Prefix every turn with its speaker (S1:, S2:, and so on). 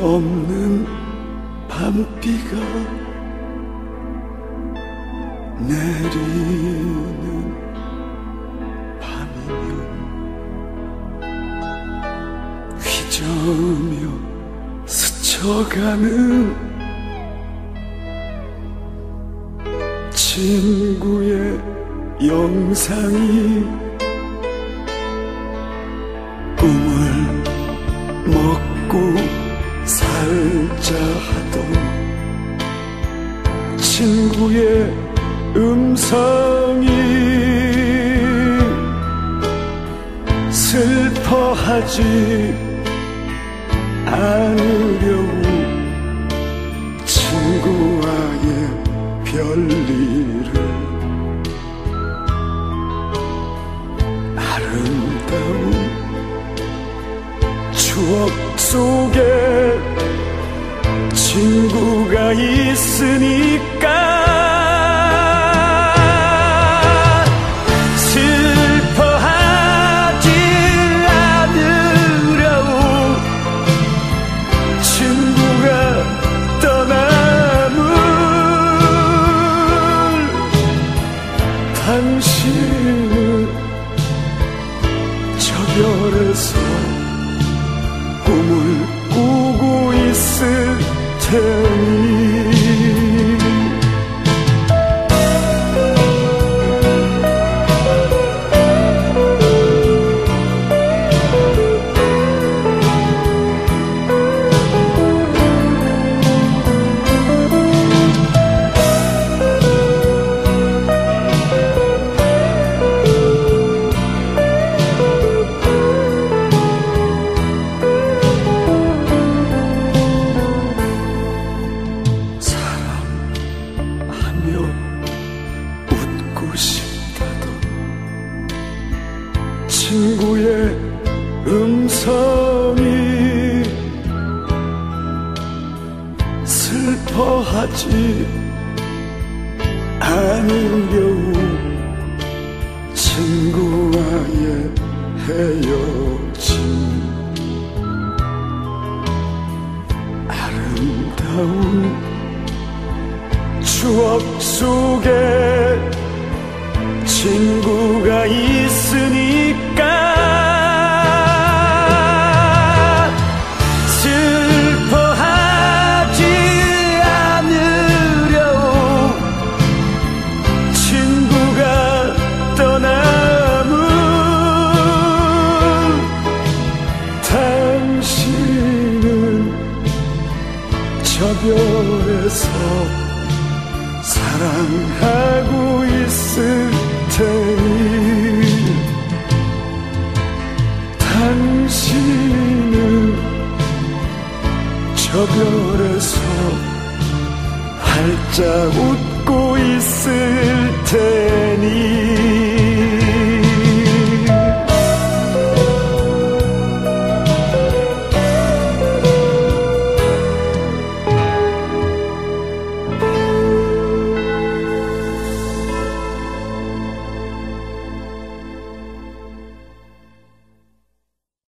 S1: 없는 밤비가 내리는 밤이면 휘저으며 스쳐가는 친구의 영상이 꿈을 먹고 살자 하던 친구의 음성이 슬퍼하지 않으려고 친구와의 별일을 아름다운 추억 속에 친구가 있으니까 슬퍼하지 않으려고 친구가 떠남을 당신은 저 별에서 꿈을 꾸고 있을 테니 친구의 음성이 슬퍼하지 않으려고 친구와의 헤어짐. 아름다운 추억 속에 친구가 있으니까 슬퍼하지 않으려고 친구가 떠남을 당신은 저 별에서 사랑하고 있을 테니 당신은 저 별에서 활짝 웃고 있을 테니